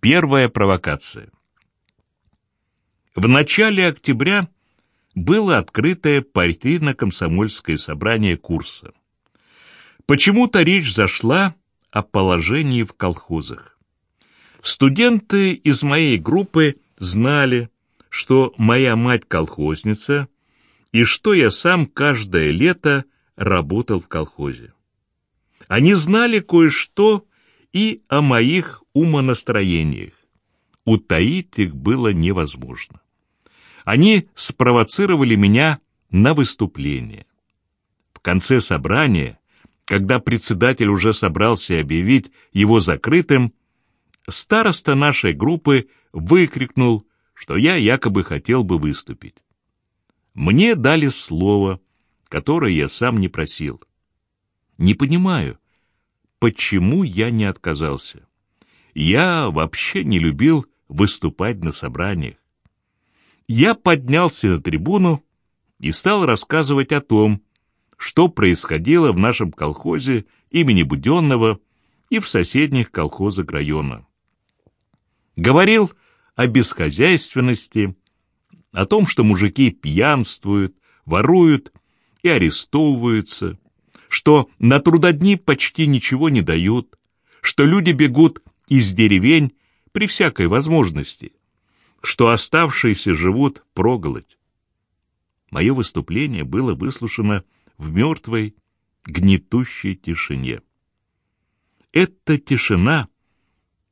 Первая провокация. В начале октября было открытое партийно-комсомольское собрание курса. Почему-то речь зашла о положении в колхозах. Студенты из моей группы знали, что моя мать колхозница и что я сам каждое лето работал в колхозе. Они знали кое-что и о моих умонастроениях. Утаить их было невозможно. Они спровоцировали меня на выступление. В конце собрания, когда председатель уже собрался объявить его закрытым, староста нашей группы выкрикнул, что я якобы хотел бы выступить. Мне дали слово, которое я сам не просил. Не понимаю, почему я не отказался. Я вообще не любил выступать на собраниях. Я поднялся на трибуну и стал рассказывать о том, что происходило в нашем колхозе имени Буденного и в соседних колхозах района. Говорил о бесхозяйственности, о том, что мужики пьянствуют, воруют и арестовываются, что на трудодни почти ничего не дают, что люди бегут из деревень при всякой возможности, что оставшиеся живут проголодь. Мое выступление было выслушано в мертвой, гнетущей тишине. Эта тишина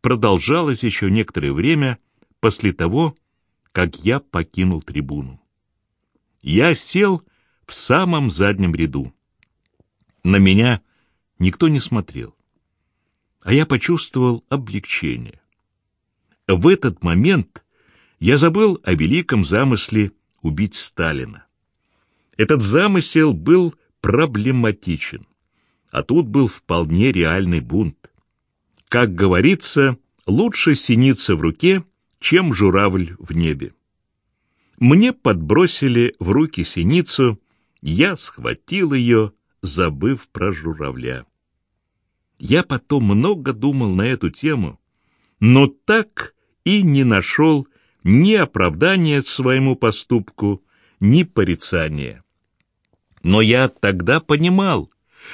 продолжалась еще некоторое время после того, как я покинул трибуну. Я сел в самом заднем ряду. На меня никто не смотрел. А я почувствовал облегчение. В этот момент я забыл о великом замысле убить Сталина. Этот замысел был проблематичен, а тут был вполне реальный бунт. Как говорится, лучше синица в руке, чем журавль в небе. Мне подбросили в руки синицу, я схватил ее забыв про журавля. Я потом много думал на эту тему, но так и не нашел ни оправдания своему поступку, ни порицания. Но я тогда понимал,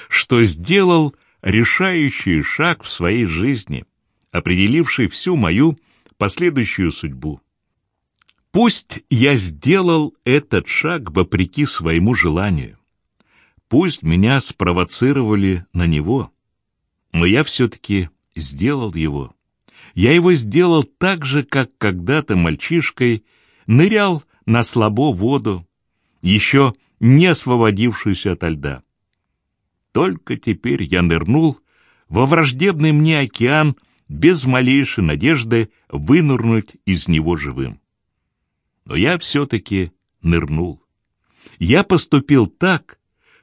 что сделал решающий шаг в своей жизни, определивший всю мою последующую судьбу. Пусть я сделал этот шаг вопреки своему желанию. Пусть меня спровоцировали на него, но я все-таки сделал его. Я его сделал так же, как когда-то мальчишкой нырял на слабо воду, еще не освободившуюся ото льда. Только теперь я нырнул во враждебный мне океан без малейшей надежды вынырнуть из него живым. Но я все-таки нырнул. Я поступил так,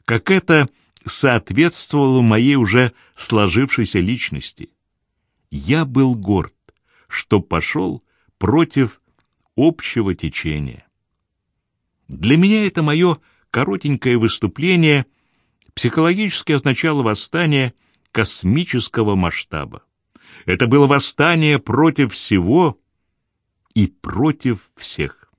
как это соответствовало моей уже сложившейся личности. Я был горд, что пошел против общего течения. Для меня это мое коротенькое выступление психологически означало восстание космического масштаба. Это было восстание против всего и против всех.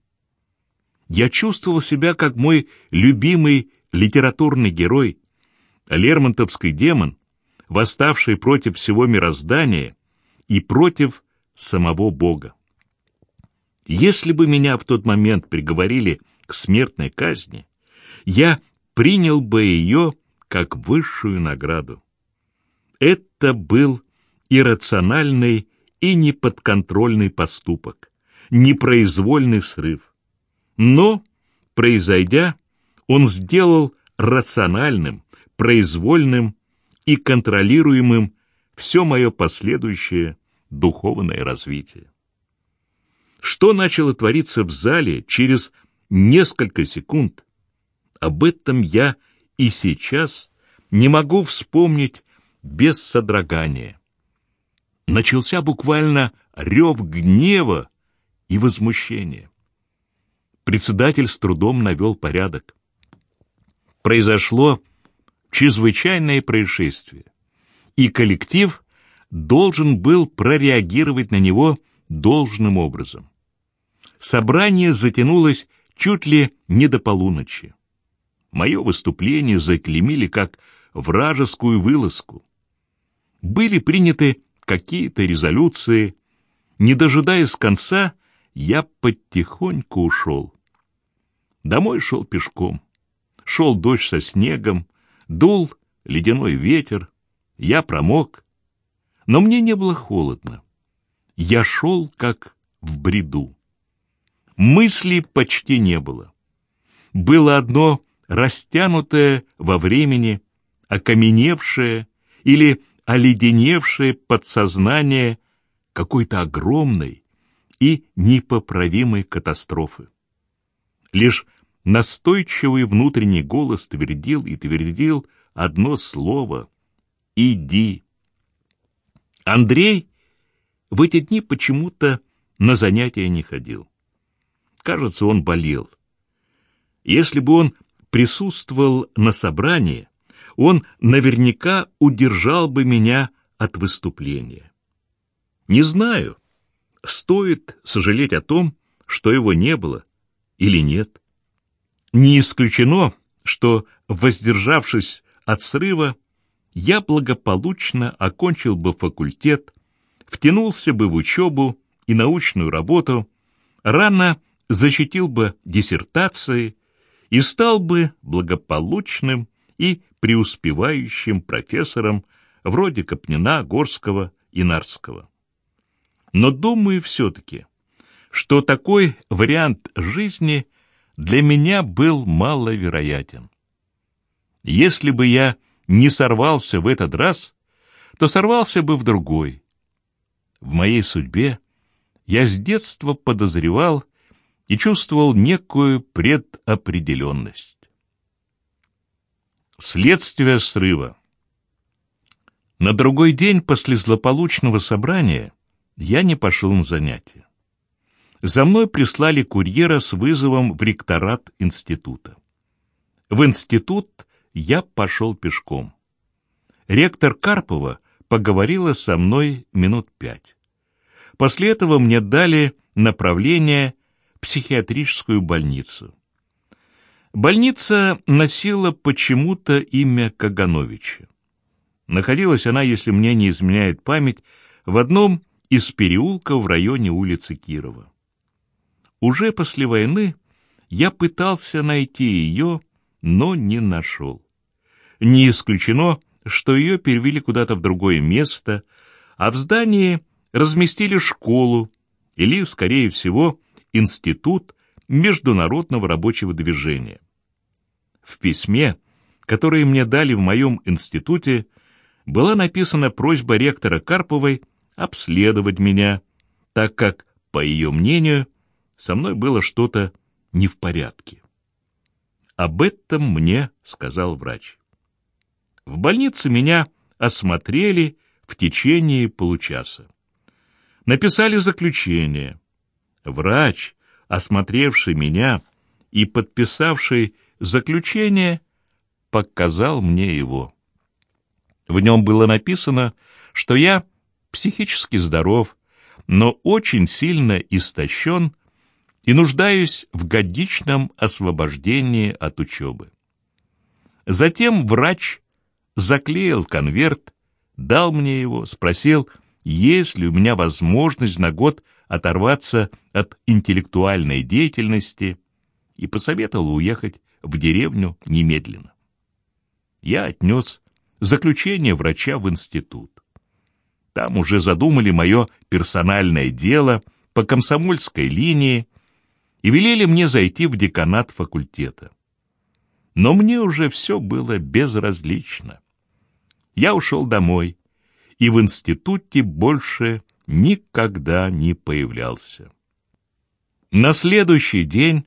Я чувствовал себя как мой любимый литературный герой, лермонтовский демон, восставший против всего мироздания и против самого Бога. Если бы меня в тот момент приговорили к смертной казни, я принял бы ее как высшую награду. Это был иррациональный и неподконтрольный поступок, непроизвольный срыв. Но, произойдя, он сделал рациональным, произвольным и контролируемым все мое последующее духовное развитие. Что начало твориться в зале через несколько секунд, об этом я и сейчас не могу вспомнить без содрогания. Начался буквально рев гнева и возмущения. Председатель с трудом навел порядок произошло чрезвычайное происшествие, и коллектив должен был прореагировать на него должным образом. Собрание затянулось чуть ли не до полуночи. Мое выступление заклемили как вражескую вылазку. Были приняты какие-то резолюции. Не дожидаясь конца, я потихоньку ушел. Домой шел пешком. Шел дождь со снегом, дул ледяной ветер, я промок. Но мне не было холодно. Я шел как в бреду. Мысли почти не было. Было одно растянутое во времени, окаменевшее или оледеневшее подсознание какой-то огромной и непоправимой катастрофы. Лишь настойчивый внутренний голос твердил и твердил одно слово «Иди». Андрей в эти дни почему-то на занятия не ходил. Кажется, он болел. Если бы он присутствовал на собрании, он наверняка удержал бы меня от выступления. Не знаю, стоит сожалеть о том, что его не было или нет. Не исключено, что, воздержавшись от срыва, я благополучно окончил бы факультет, втянулся бы в учебу и научную работу, рано защитил бы диссертации и стал бы благополучным и преуспевающим профессором вроде Капнина, Горского и Нарского. Но думаю все-таки, что такой вариант жизни для меня был маловероятен. Если бы я не сорвался в этот раз, то сорвался бы в другой. В моей судьбе я с детства подозревал и чувствовал некую предопределенность. Следствие срыва На другой день после злополучного собрания я не пошел на занятия. За мной прислали курьера с вызовом в ректорат института. В институт я пошел пешком. Ректор Карпова поговорила со мной минут пять. После этого мне дали направление психиатрическую больницу. Больница носила почему-то имя Кагановича. Находилась она, если мне не изменяет память, в одном из переулков в районе улицы Кирова. Уже после войны я пытался найти ее, но не нашел. Не исключено, что ее перевели куда-то в другое место, а в здании разместили школу или, скорее всего, Институт международного рабочего движения. В письме, которое мне дали в моем институте, была написана просьба ректора Карповой обследовать меня, так как, по ее мнению, со мной было что-то не в порядке. Об этом мне сказал врач. В больнице меня осмотрели в течение получаса. Написали заключение, Врач, осмотревший меня и подписавший заключение, показал мне его. В нем было написано, что я психически здоров, но очень сильно истощен и нуждаюсь в годичном освобождении от учебы. Затем врач заклеил конверт, дал мне его, спросил, есть ли у меня возможность на год оторваться от интеллектуальной деятельности и посоветовал уехать в деревню немедленно. Я отнес заключение врача в институт. Там уже задумали мое персональное дело по комсомольской линии и велели мне зайти в деканат факультета. Но мне уже все было безразлично. Я ушел домой и в институте больше никогда не появлялся. На следующий день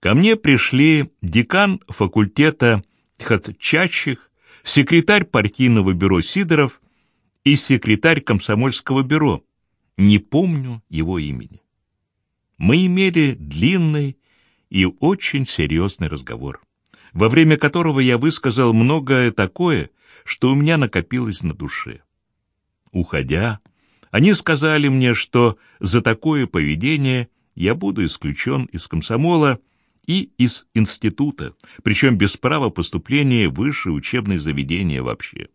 ко мне пришли декан факультета Тхатчачих, секретарь партийного бюро Сидоров и секретарь комсомольского бюро, не помню его имени. Мы имели длинный и очень серьезный разговор, во время которого я высказал многое такое, что у меня накопилось на душе. Уходя, они сказали мне, что за такое поведение я буду исключен из комсомола и из института, причем без права поступления в высшее учебное заведение вообще.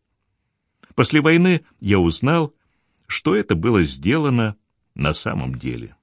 После войны я узнал, что это было сделано на самом деле.